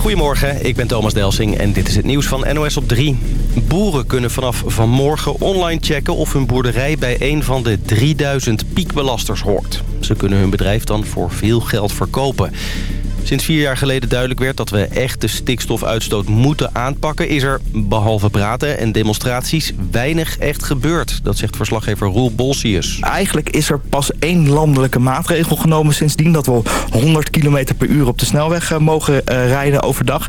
Goedemorgen, ik ben Thomas Delsing en dit is het nieuws van NOS op 3. Boeren kunnen vanaf vanmorgen online checken of hun boerderij bij een van de 3000 piekbelasters hoort. Ze kunnen hun bedrijf dan voor veel geld verkopen. Sinds vier jaar geleden duidelijk werd dat we echt de stikstofuitstoot moeten aanpakken... is er, behalve praten en demonstraties, weinig echt gebeurd. Dat zegt verslaggever Roel Bolsius. Eigenlijk is er pas één landelijke maatregel genomen sindsdien... dat we 100 km per uur op de snelweg eh, mogen eh, rijden overdag.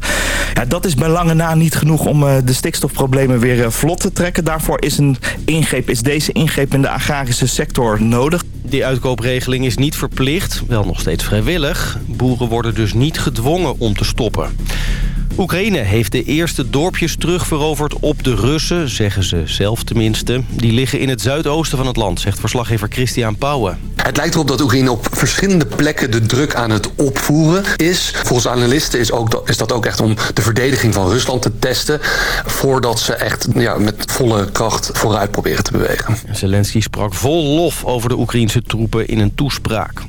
Ja, dat is bij lange na niet genoeg om eh, de stikstofproblemen weer vlot te trekken. Daarvoor is, een ingreep, is deze ingreep in de agrarische sector nodig. Die uitkoopregeling is niet verplicht, wel nog steeds vrijwillig. Boeren worden dus niet gedwongen om te stoppen. Oekraïne heeft de eerste dorpjes terugveroverd op de Russen, zeggen ze zelf tenminste. Die liggen in het zuidoosten van het land, zegt verslaggever Christian Pauwen. Het lijkt erop dat Oekraïne op verschillende plekken de druk aan het opvoeren is. Volgens analisten is, ook, is dat ook echt om de verdediging van Rusland te testen... voordat ze echt ja, met volle kracht vooruit proberen te bewegen. Zelensky sprak vol lof over de Oekraïnse troepen in een toespraak.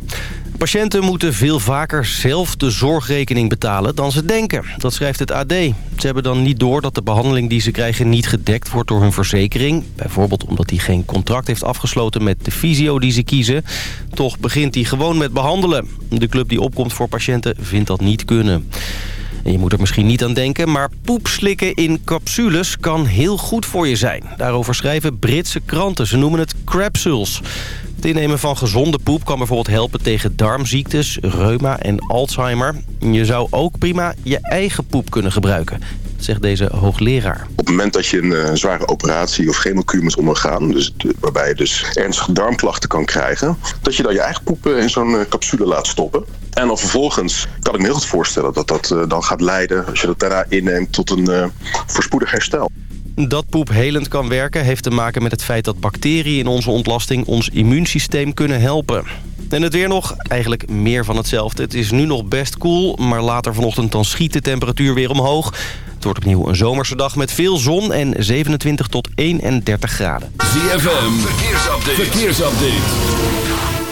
Patiënten moeten veel vaker zelf de zorgrekening betalen dan ze denken. Dat schrijft het AD. Ze hebben dan niet door dat de behandeling die ze krijgen niet gedekt wordt door hun verzekering. Bijvoorbeeld omdat hij geen contract heeft afgesloten met de fysio die ze kiezen. Toch begint hij gewoon met behandelen. De club die opkomt voor patiënten vindt dat niet kunnen. En je moet er misschien niet aan denken, maar poep slikken in capsules kan heel goed voor je zijn. Daarover schrijven Britse kranten. Ze noemen het crapsules. Het innemen van gezonde poep kan bijvoorbeeld helpen tegen darmziektes, reuma en Alzheimer. Je zou ook prima je eigen poep kunnen gebruiken zegt deze hoogleraar. Op het moment dat je een uh, zware operatie of chemokuur moet ondergaan... Dus, waarbij je dus ernstige darmklachten kan krijgen... dat je dan je eigen poep in zo'n uh, capsule laat stoppen. En dan vervolgens kan ik me heel goed voorstellen dat dat dan gaat leiden... als je dat daarna inneemt tot een voorspoedig herstel. Dat poep helend kan werken heeft te maken met het feit dat bacteriën in onze ontlasting ons immuunsysteem kunnen helpen. En het weer nog, eigenlijk meer van hetzelfde. Het is nu nog best koel, cool, maar later vanochtend dan schiet de temperatuur weer omhoog. Het wordt opnieuw een zomerse dag met veel zon en 27 tot 31 graden. ZFM, verkeersupdate. verkeersupdate.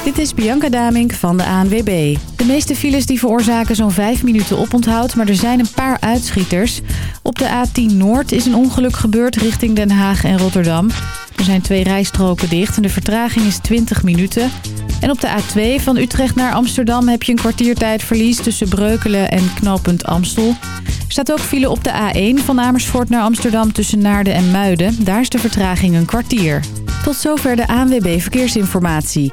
Dit is Bianca Damink van de ANWB. De meeste files die veroorzaken zo'n 5 minuten oponthoud, maar er zijn een paar uitschieters. Op de A10 Noord is een ongeluk gebeurd richting Den Haag en Rotterdam. Er zijn twee rijstroken dicht en de vertraging is 20 minuten. En op de A2 van Utrecht naar Amsterdam heb je een kwartiertijdverlies tussen Breukelen en knooppunt Amstel. Er staat ook file op de A1 van Amersfoort naar Amsterdam tussen Naarden en Muiden. Daar is de vertraging een kwartier. Tot zover de ANWB Verkeersinformatie.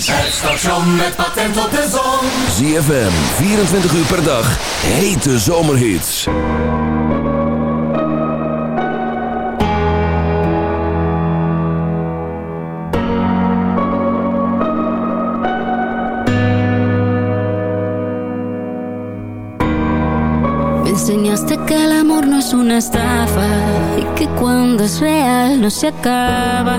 Schijnt. Het station met patent op de zon. ZFM, 24 uur per dag. Hete zomerhits. Me enseñaste que el amor no es una estafa y que cuando es real no se acaba.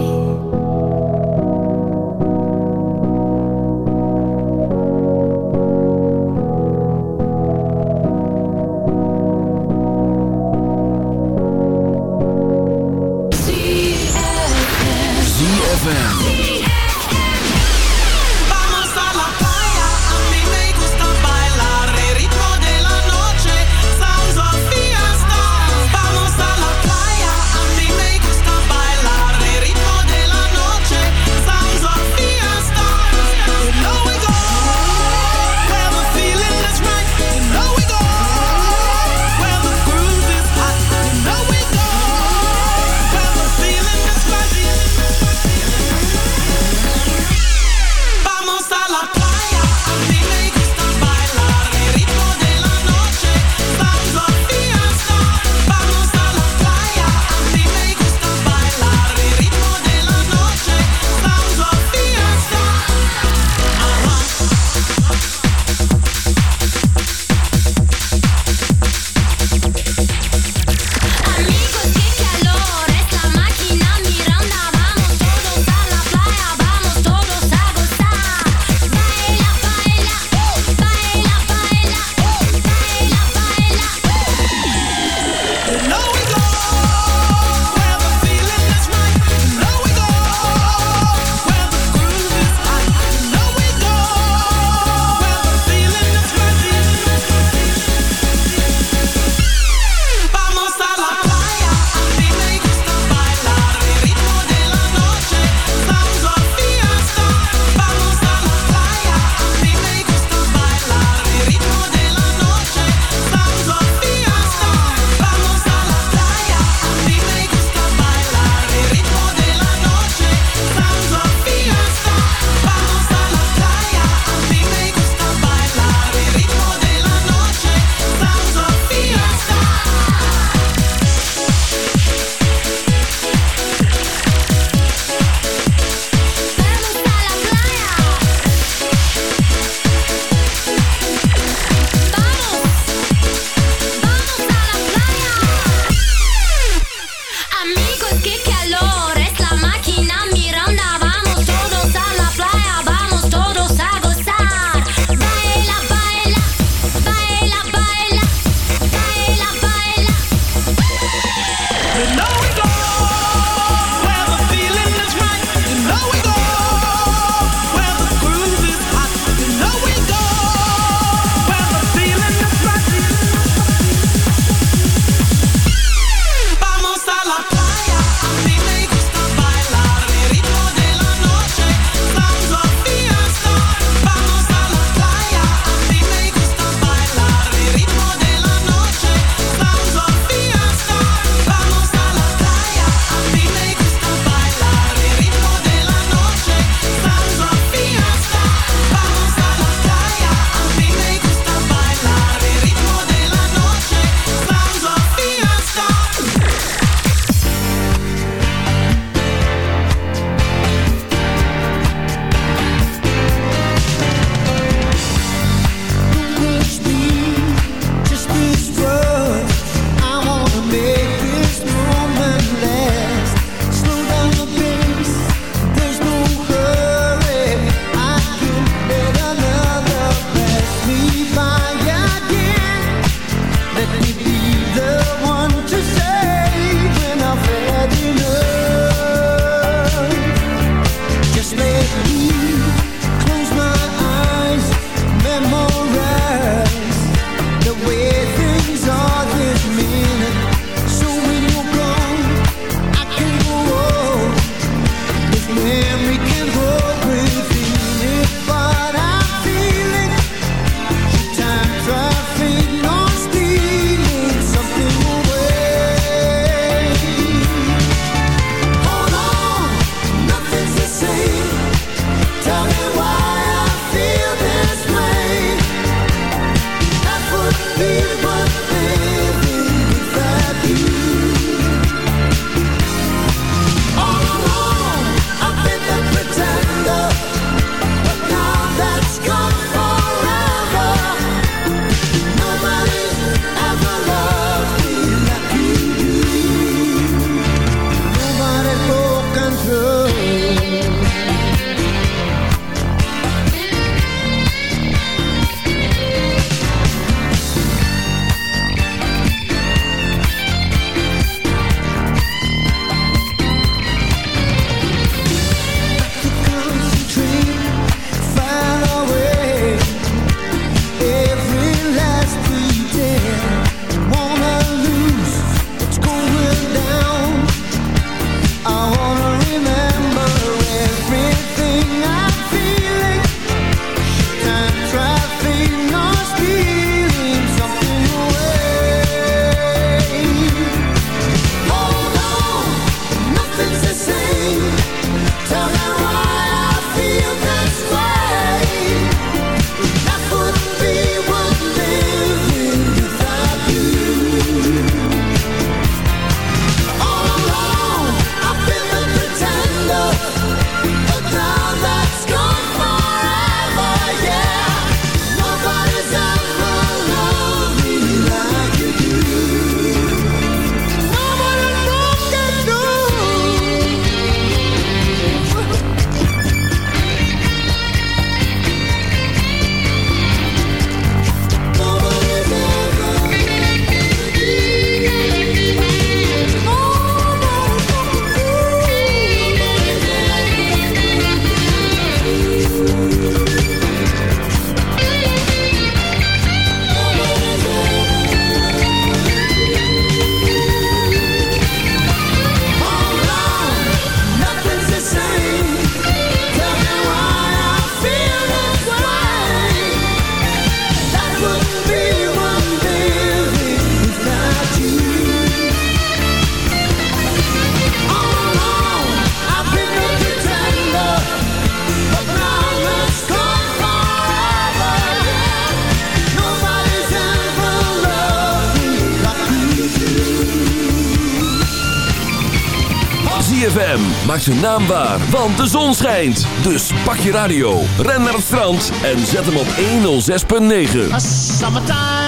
ZFM maakt zijn naam waar, want de zon schijnt. Dus pak je radio, ren naar het strand en zet hem op 106.9.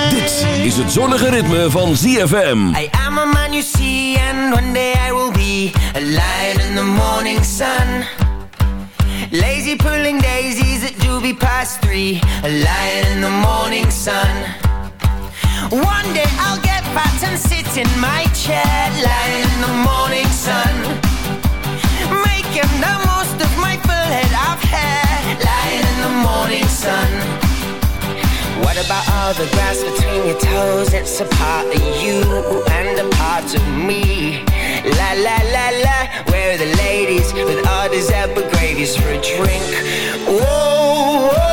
Dit is het zonnige ritme van ZFM. I am a man you see, and one day I will be a lion in the morning sun. Lazy pulling daisies at doobie past three, a lion in the morning sun. One day I'll get fat and sit in my chair, lying in the morning sun. Making the most of my lying in the morning sun. What about all the grass between your toes? It's a part of you and a part of me. La la la la, where are the ladies with all these apple gravies for a drink? Whoa, whoa,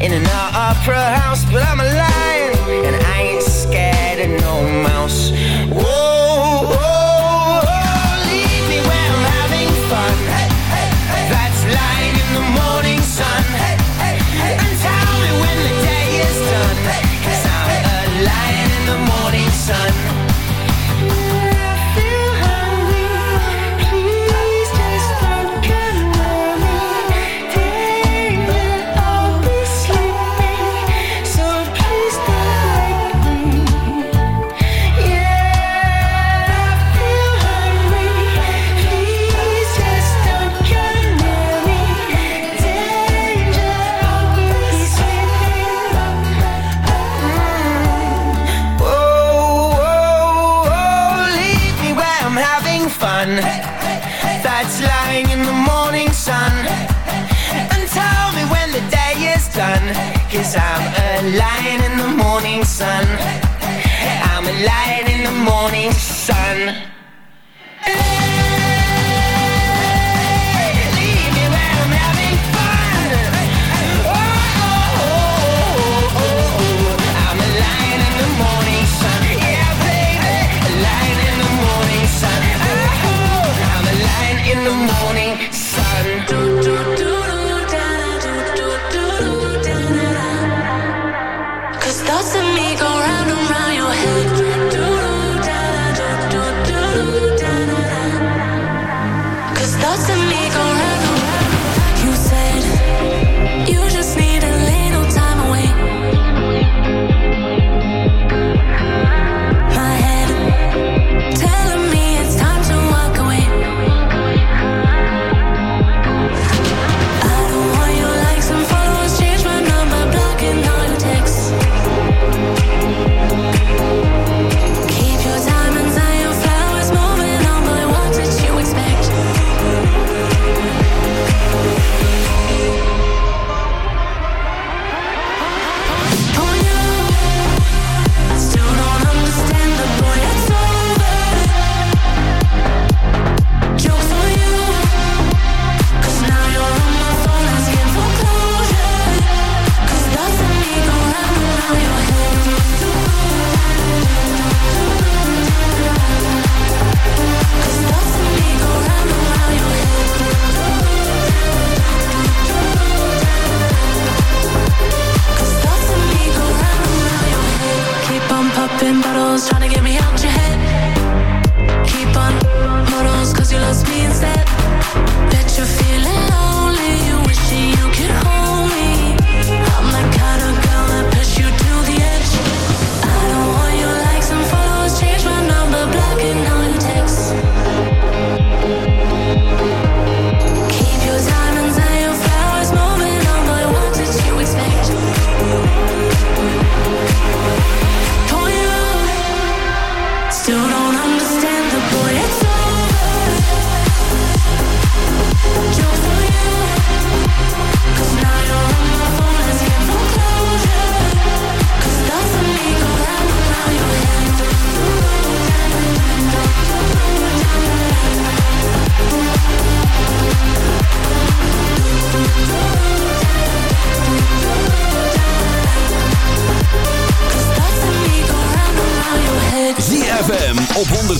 in an opera house, but I'm a lion and I ain't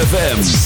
ZFM.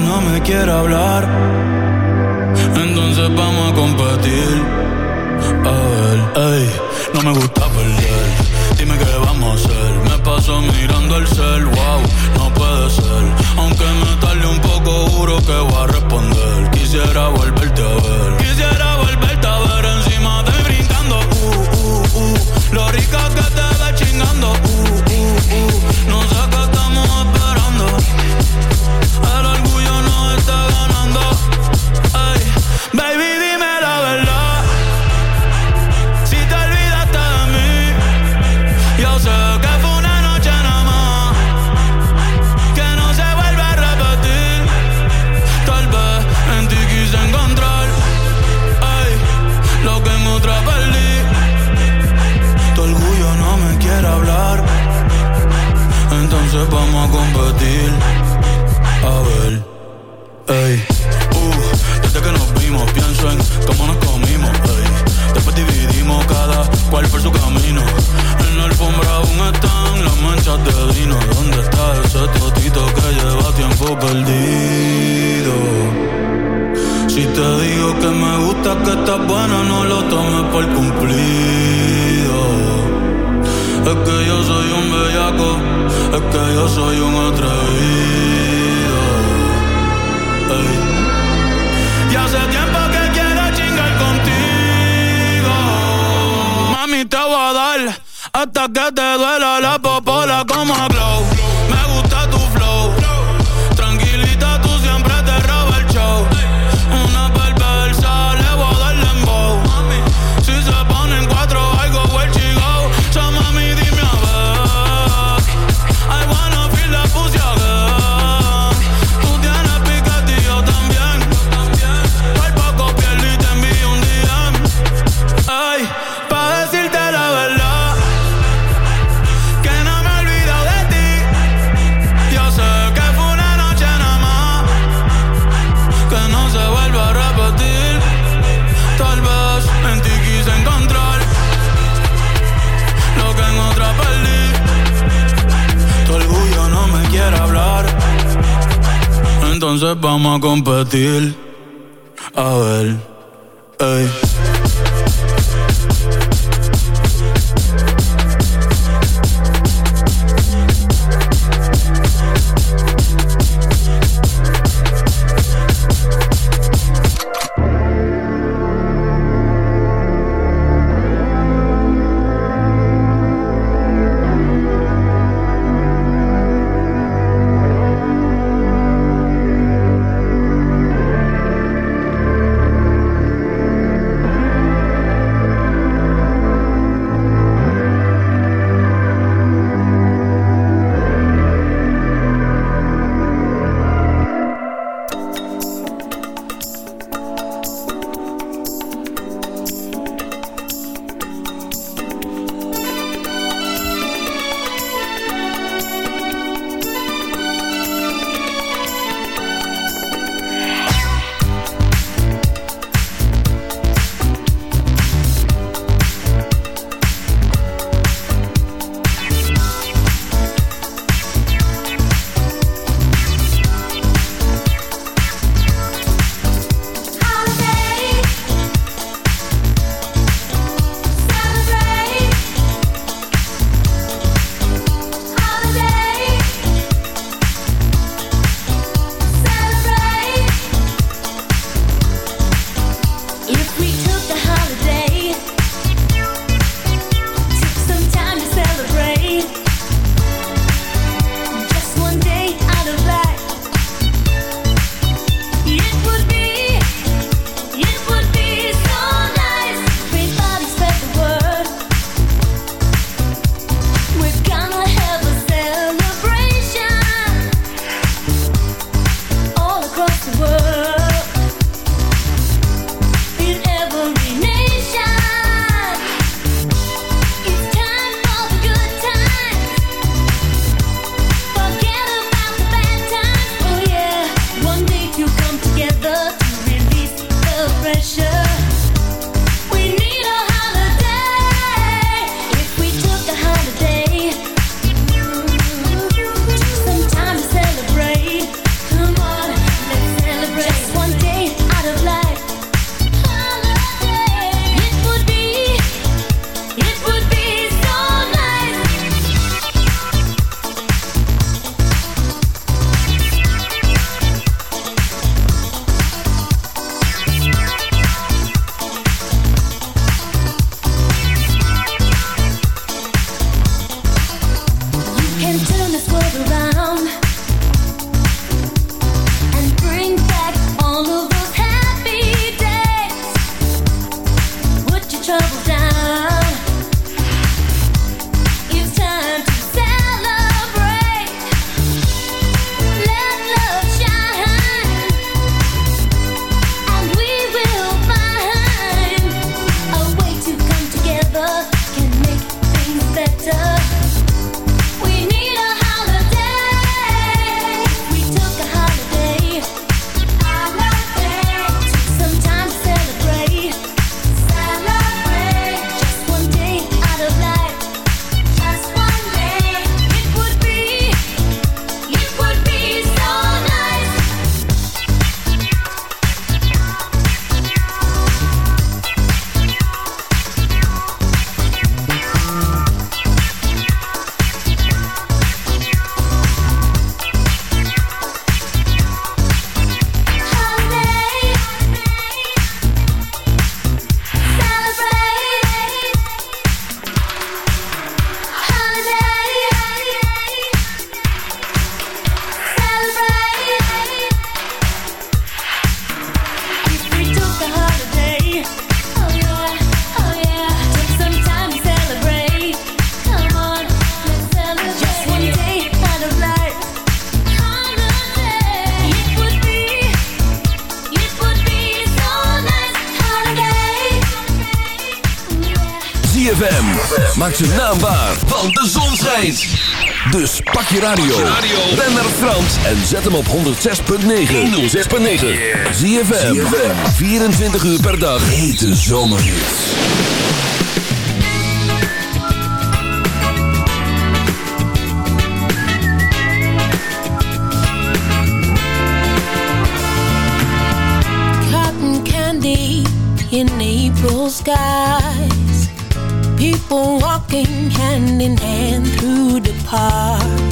no me quiere hablar. Entonces vamos a competir. A ver, ey, no me gusta perder. Dime qué vamos a hacer. Me paso mirando el cel, wow, no puede ser. Aunque me tarde un poco, juro que voy a responder. Quisiera volverte a ver vamos a competir. A ver, hem op 106.9. 106.9. Zie 24 uur per dag. Hete Candy in April skies People walking hand in hand through the park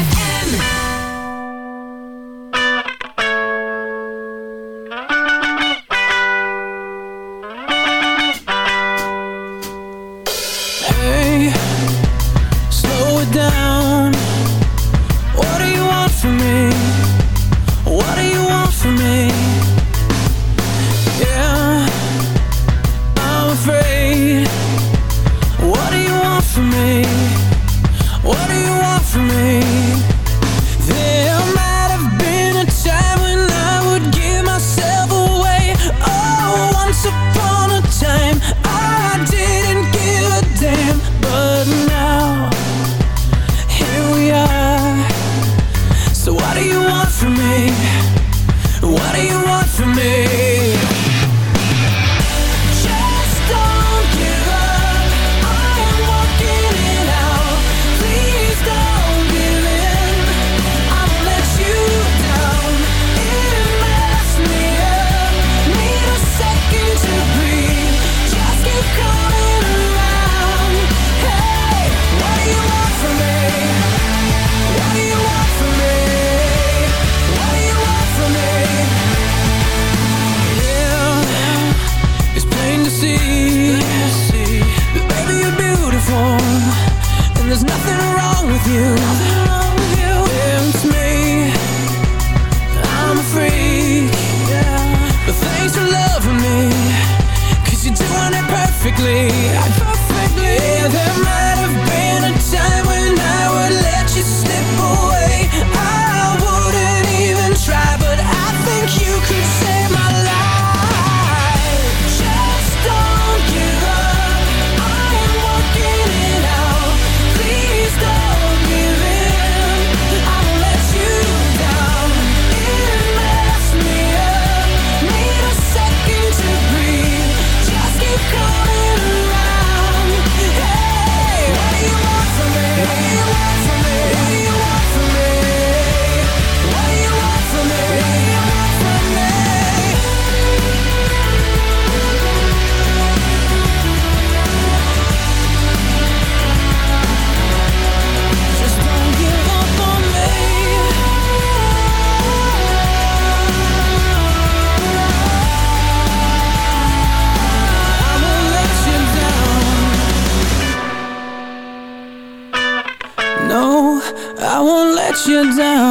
down.